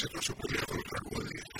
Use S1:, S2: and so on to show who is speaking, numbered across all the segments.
S1: nosotros somos otra.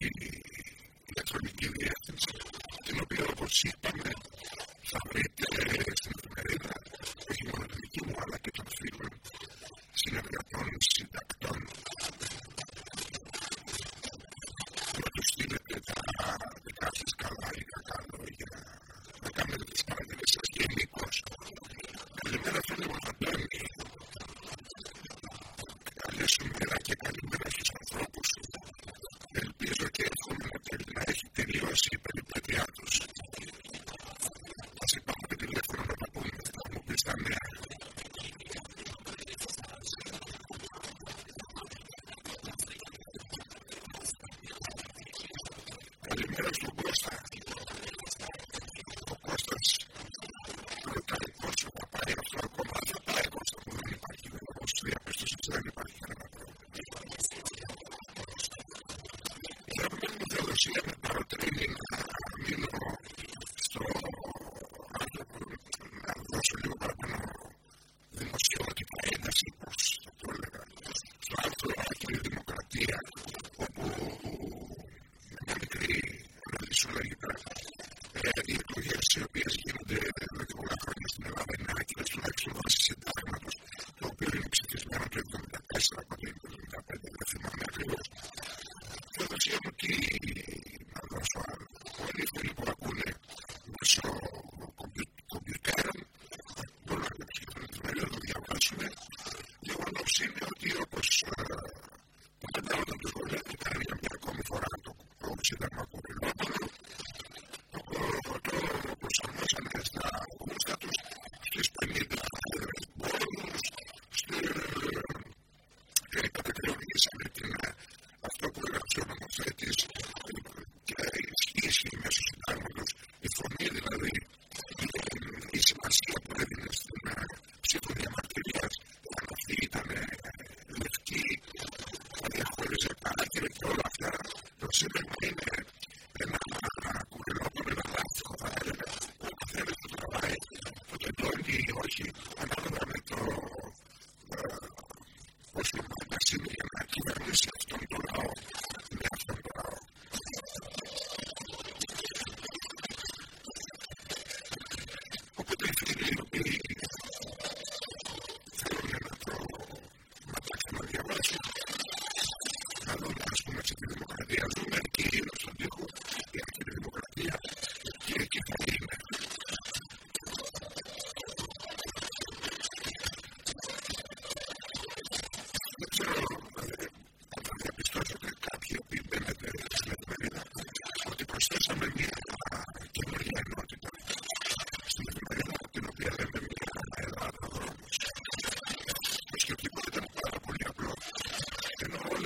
S1: Because we're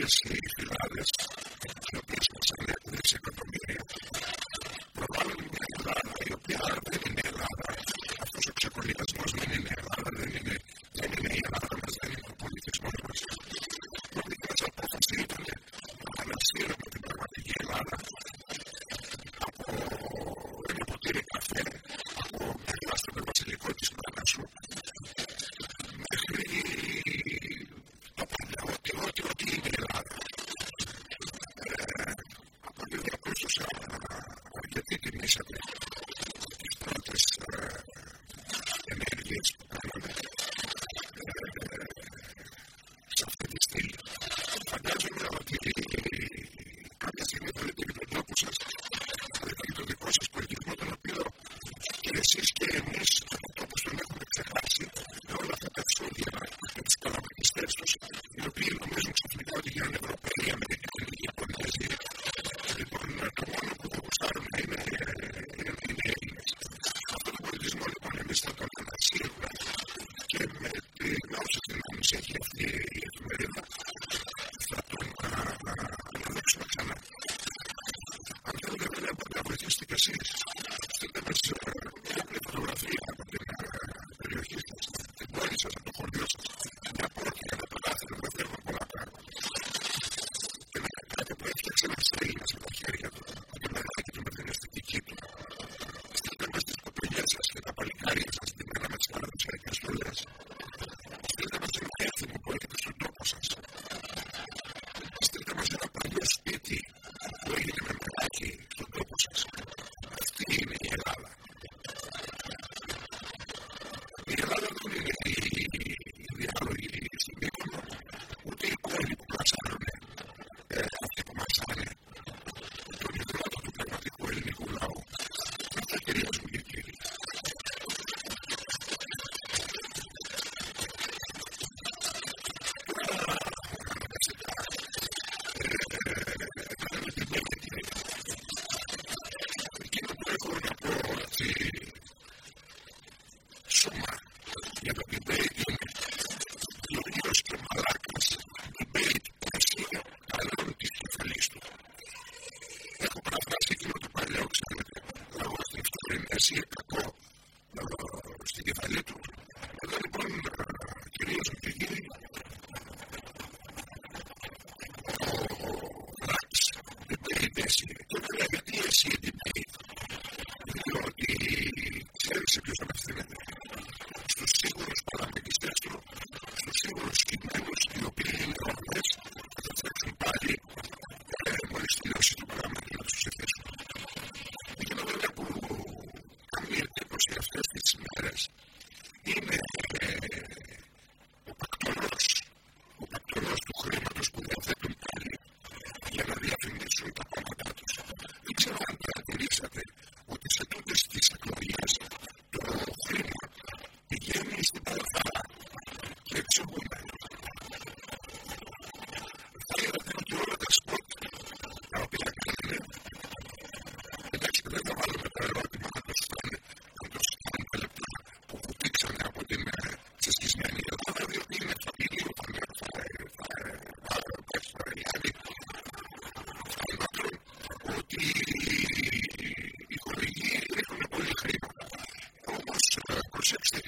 S1: to see church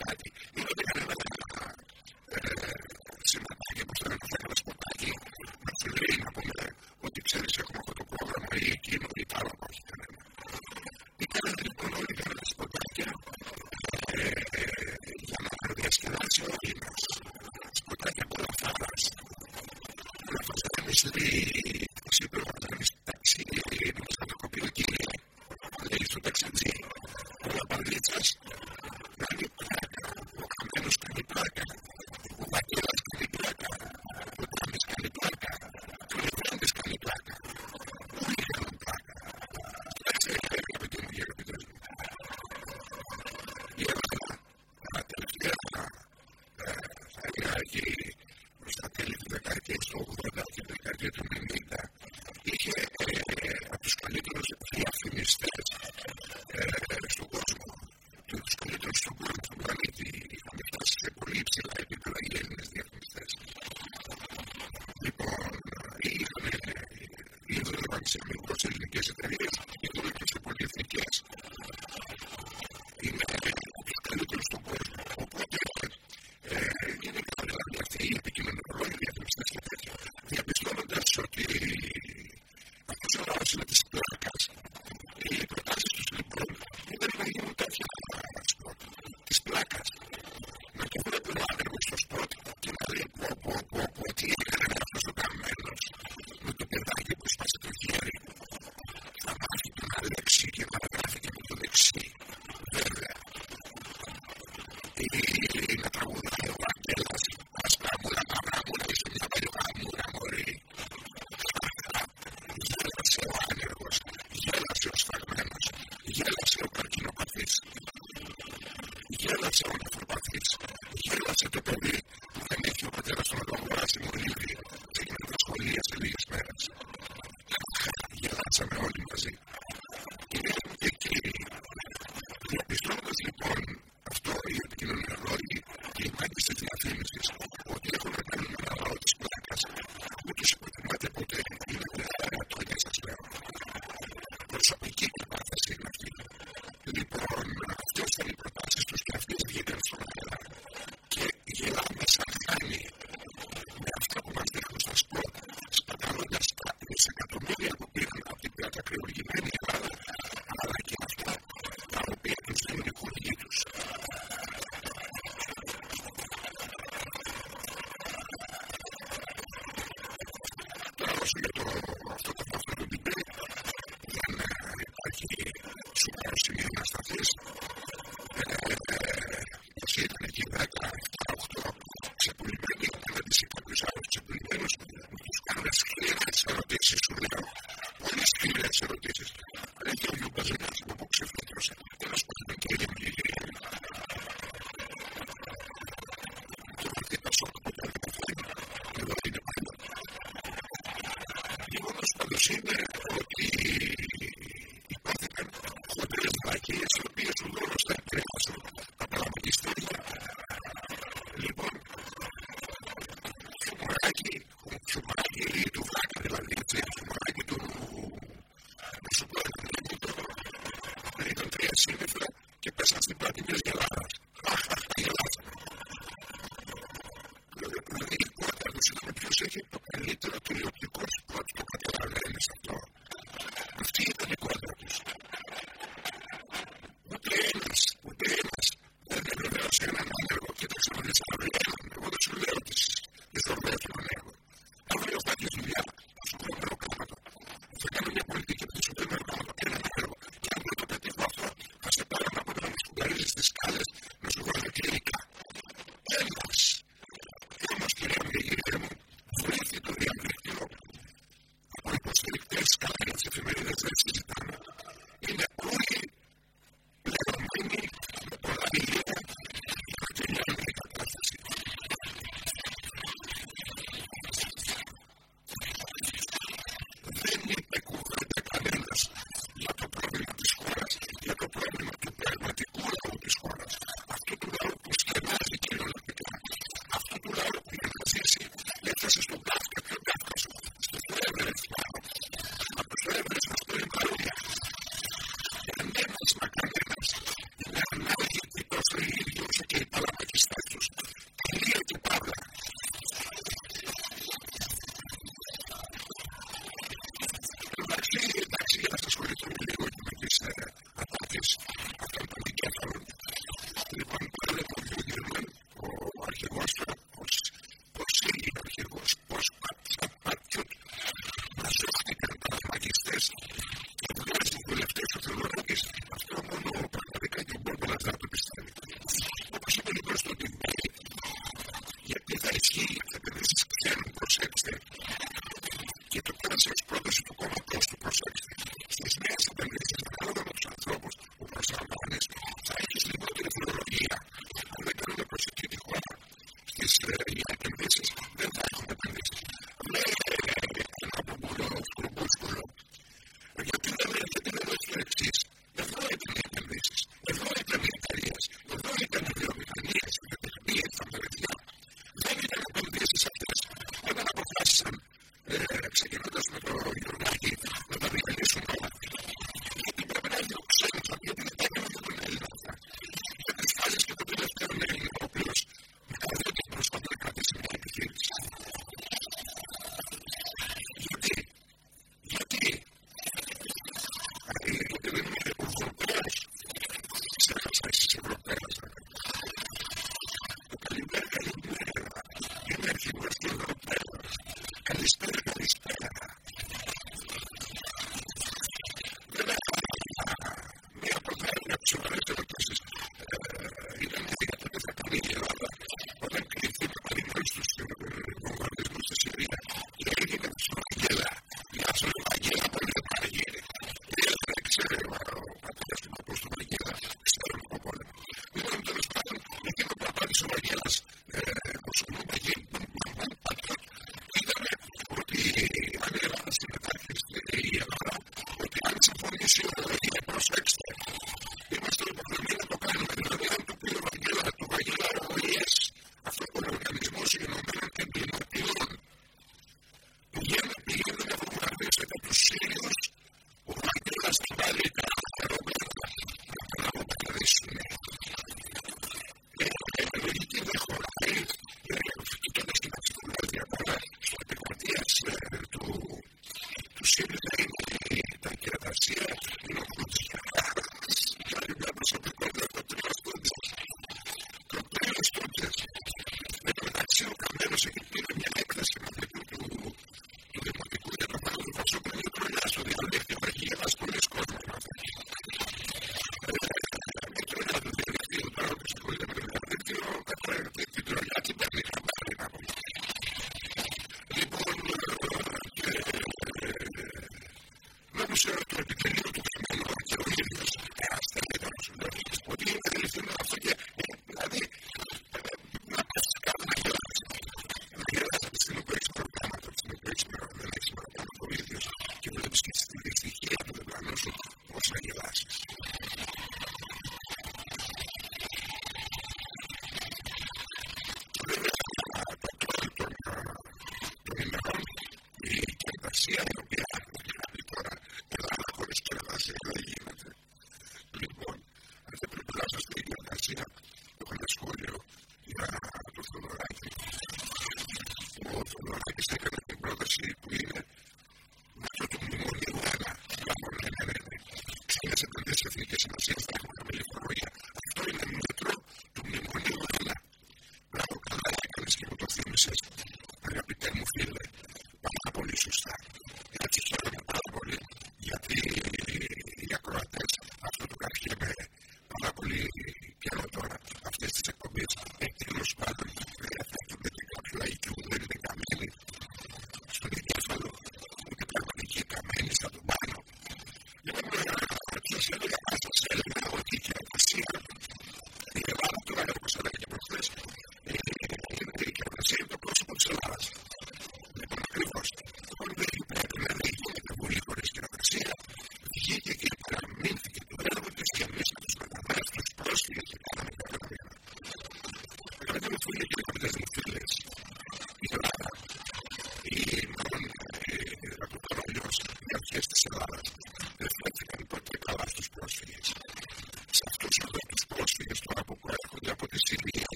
S1: that's what we do. συνήθρε και πέσαν στην και το πέρασε ως πρώτο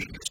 S1: Thank you.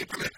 S1: que para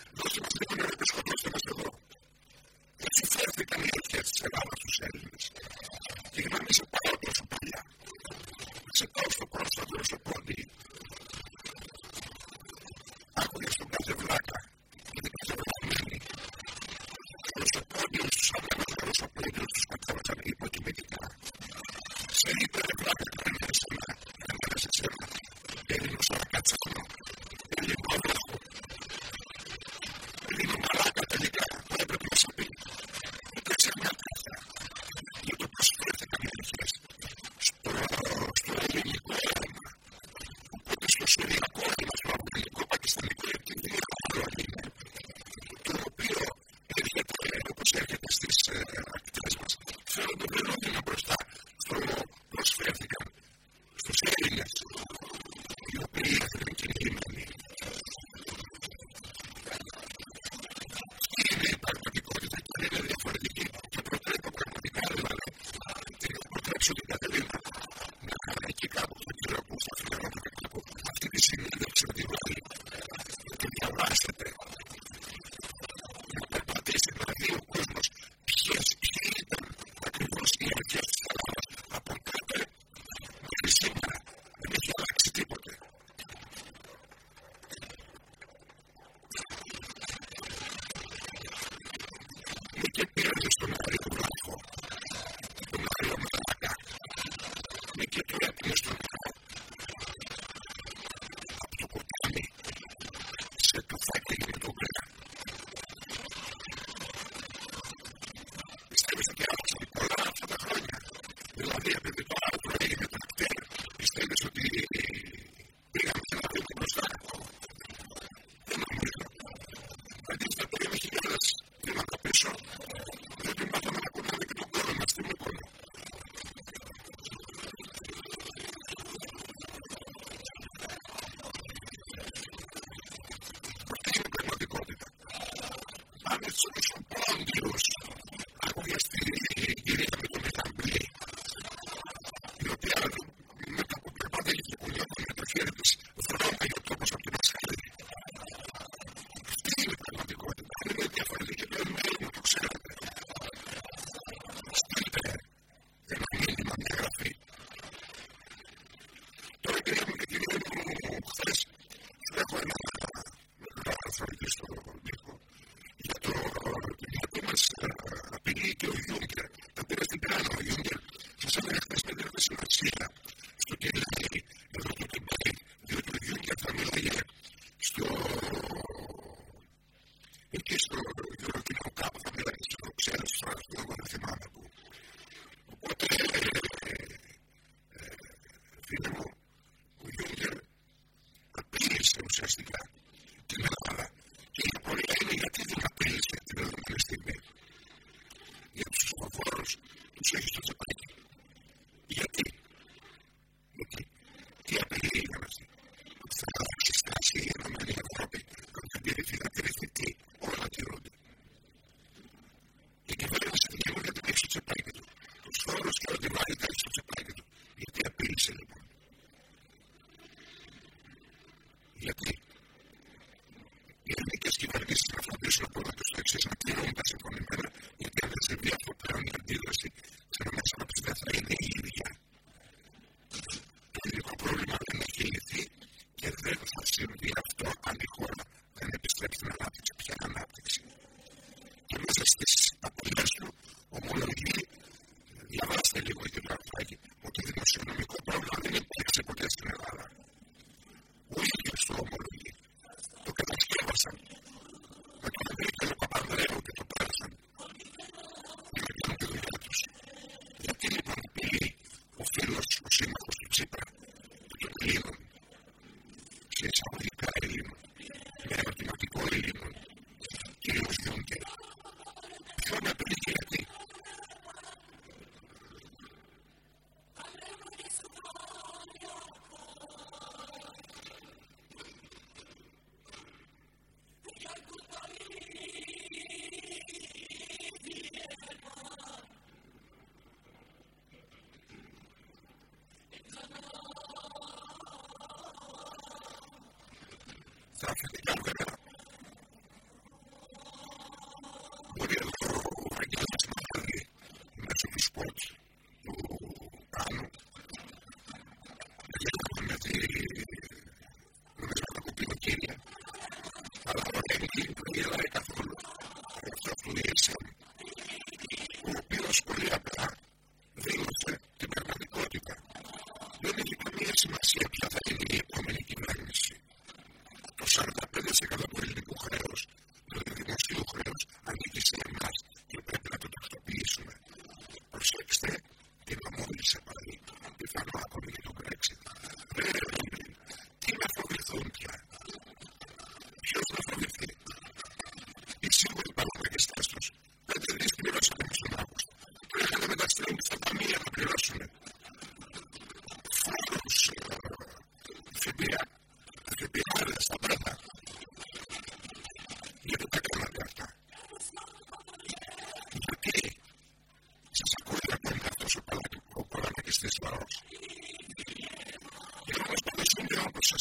S1: actually got el libro y el católico, el της Λαός. Είναι στον διάβασα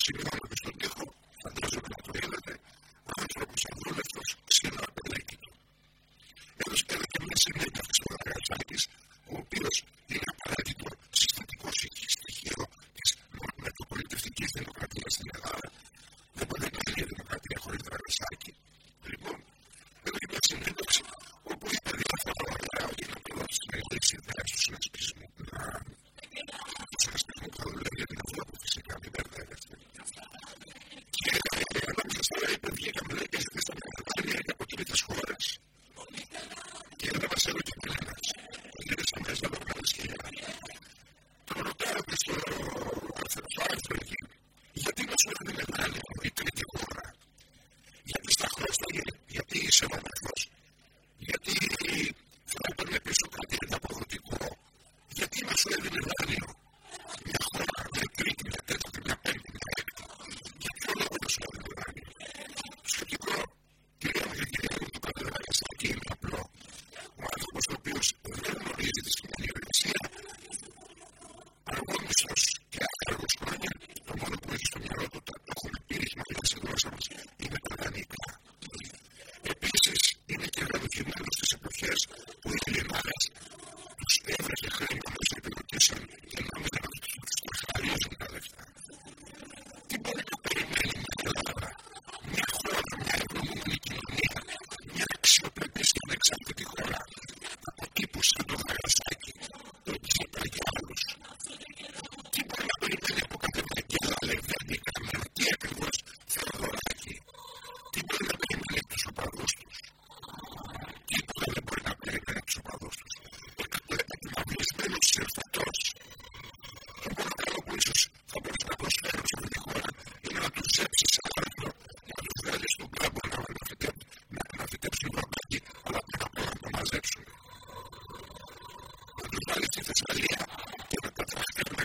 S1: Πάλι στη Θεσσαλία και μετά θα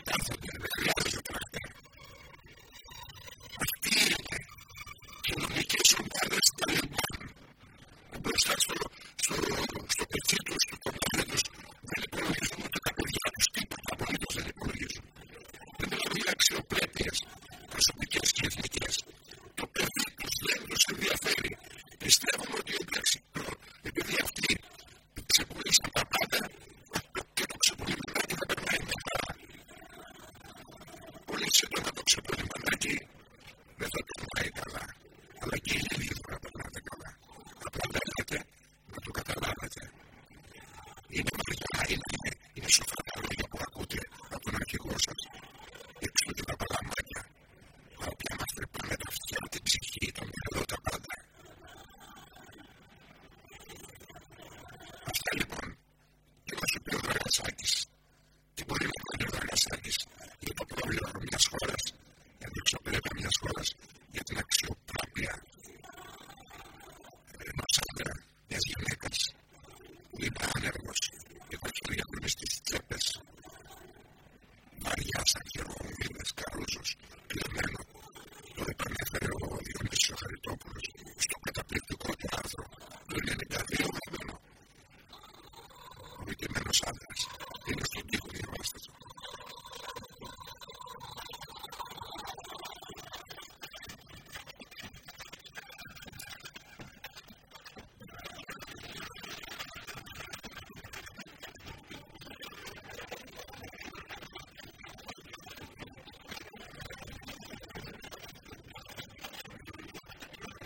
S1: κάθε την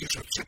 S1: relationships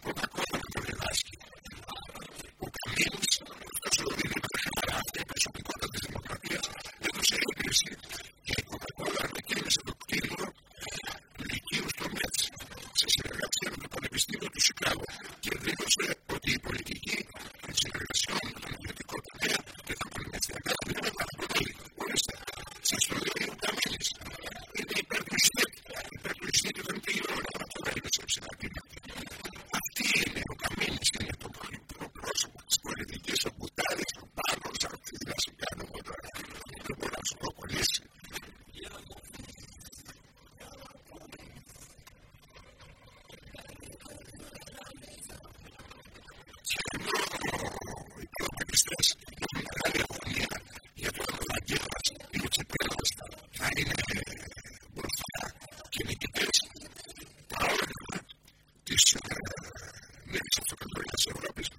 S1: people So what up is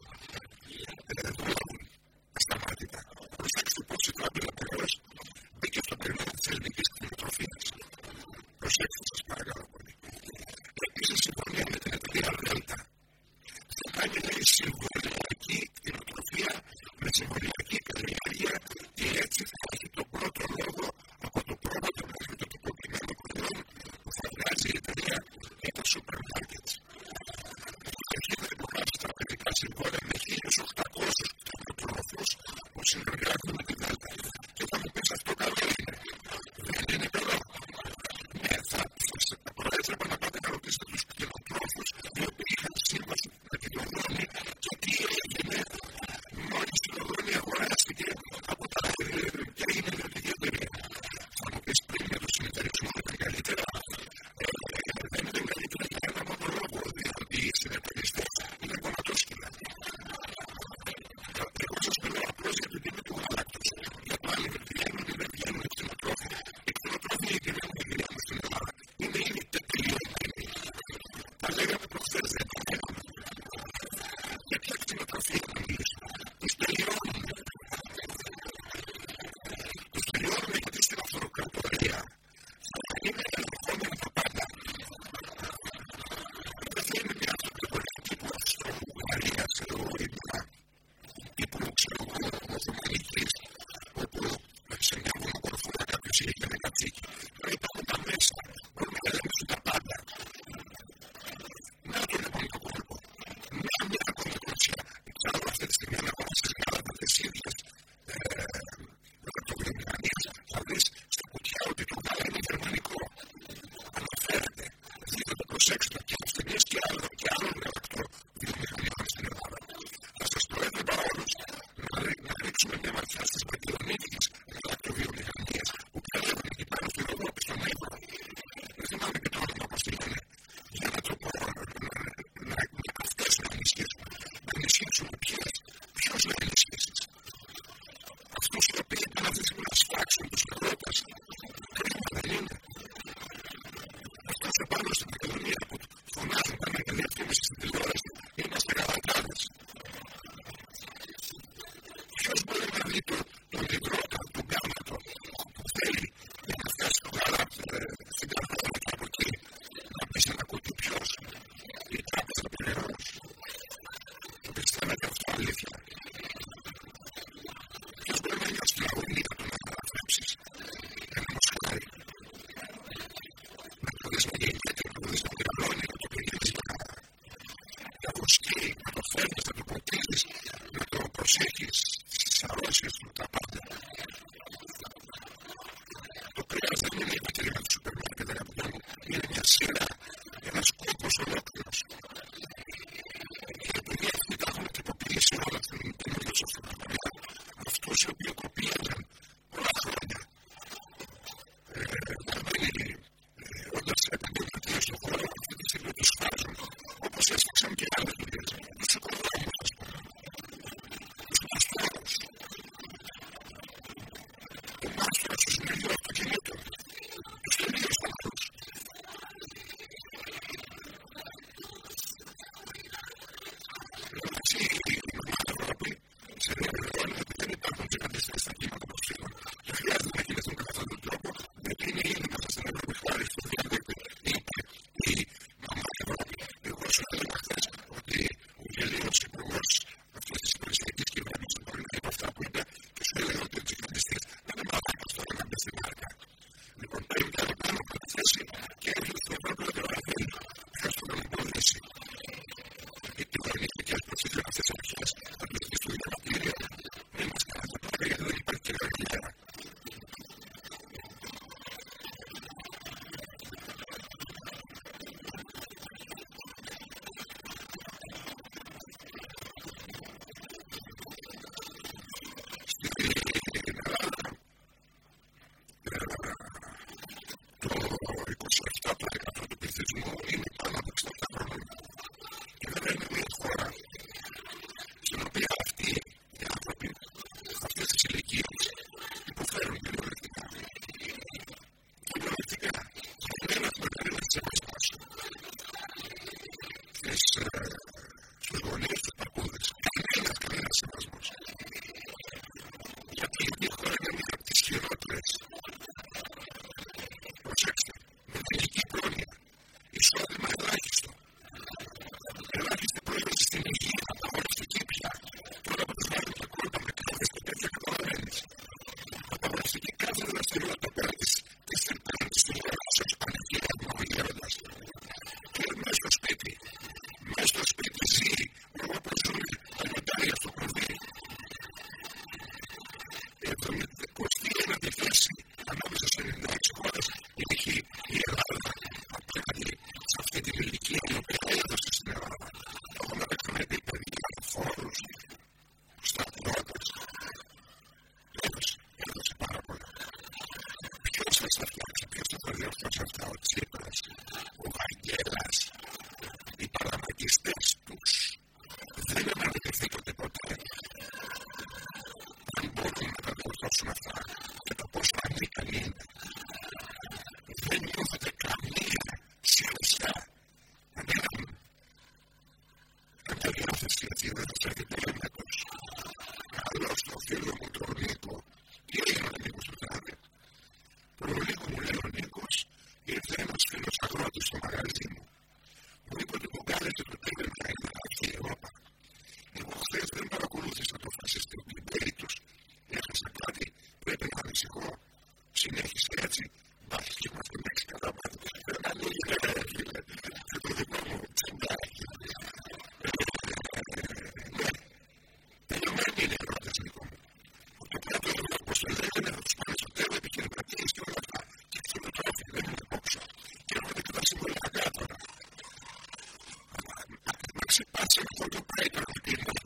S1: Passing for the prayer. that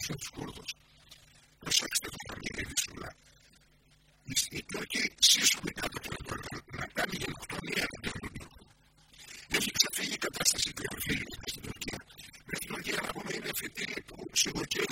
S1: βοηθάει του Κούρδου. Προσέξτε το Βαγγέλη Βυσούλα. Η Τουρκία σύσσωμοι κάτω από τον Κούρδο να κάνει γενοκτονία εναντίον των Τούρκων. Έχει ξεφύγει η κατάσταση του Αφρίλου στην Τουρκία. Με την Τουρκία να πούμε είναι φυτίλη που σιγοκαίει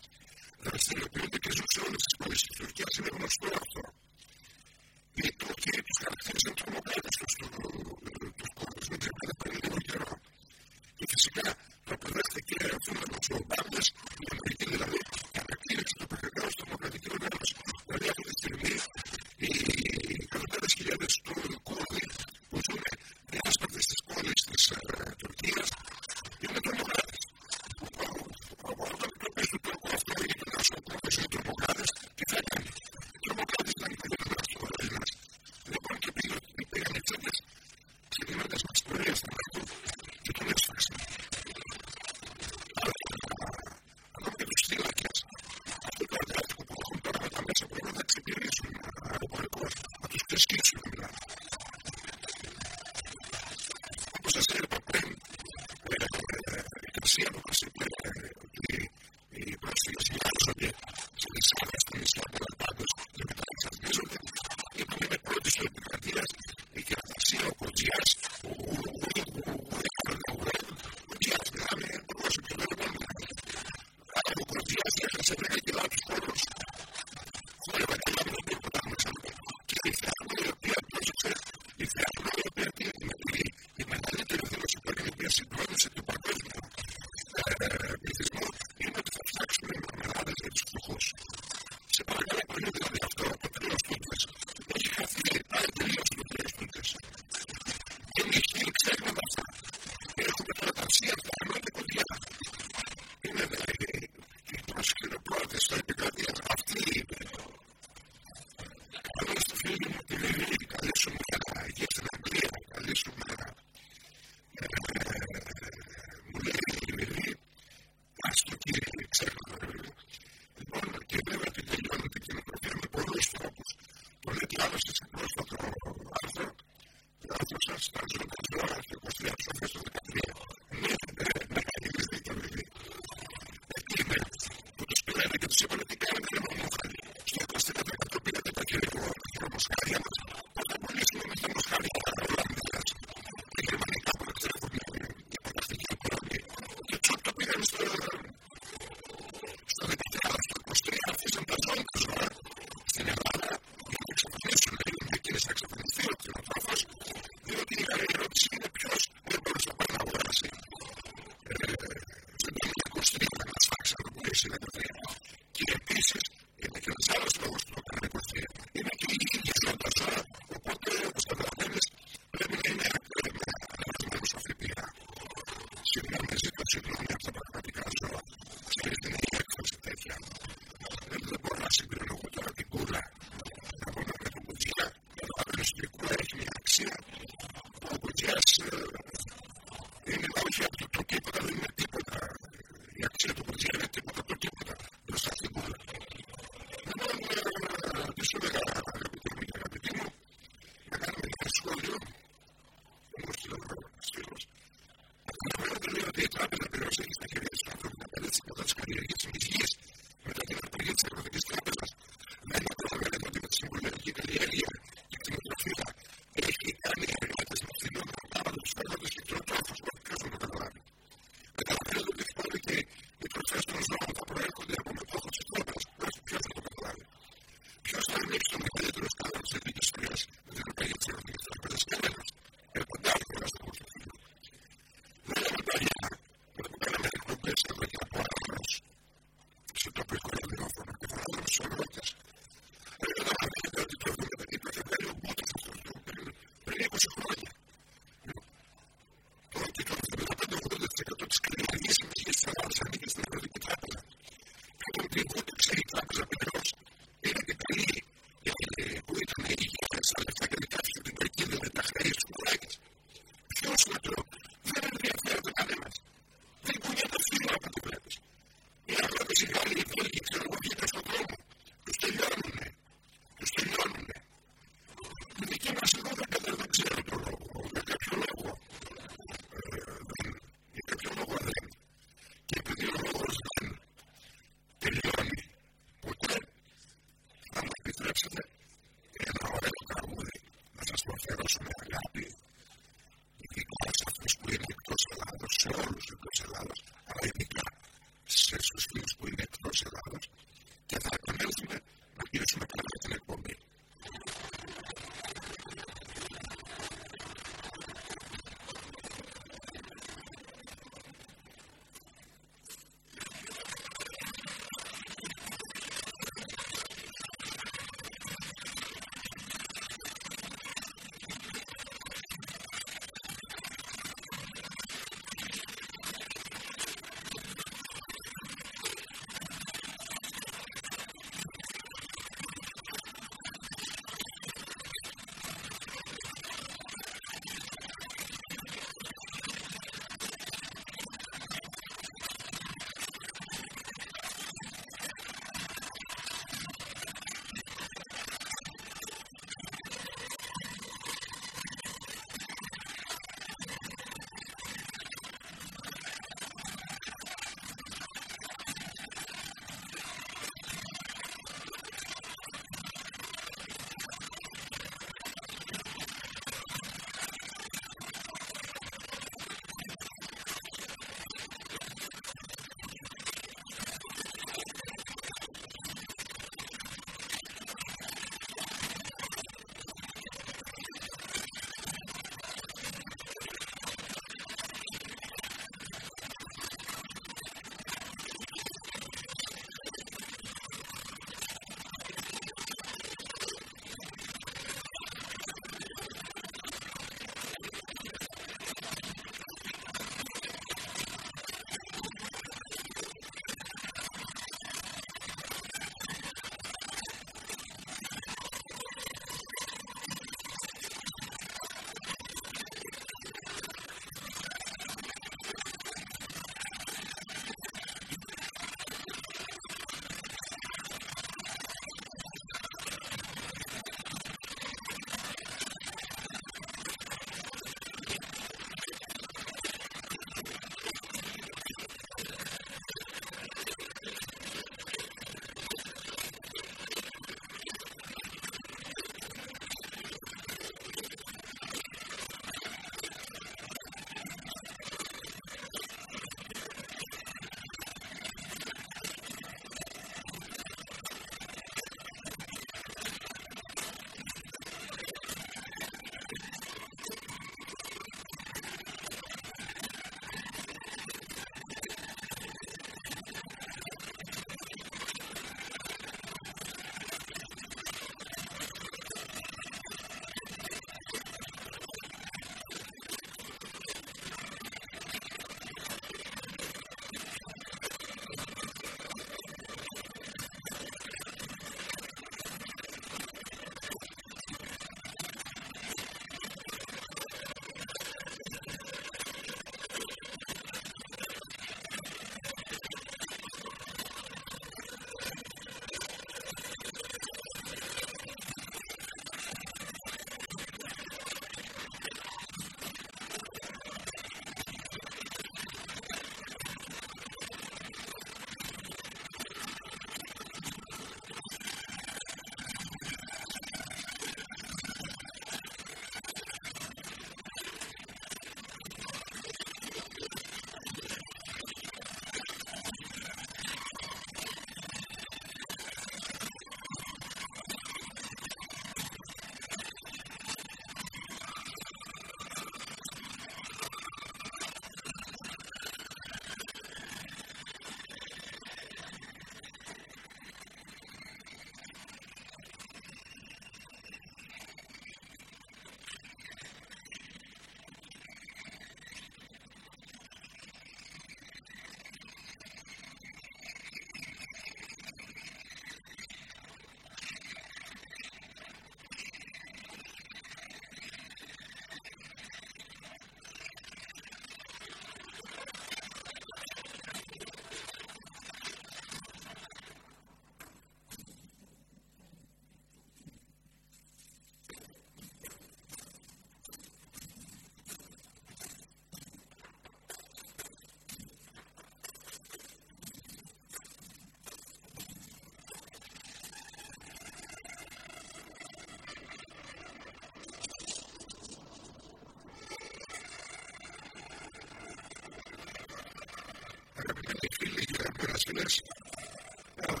S1: από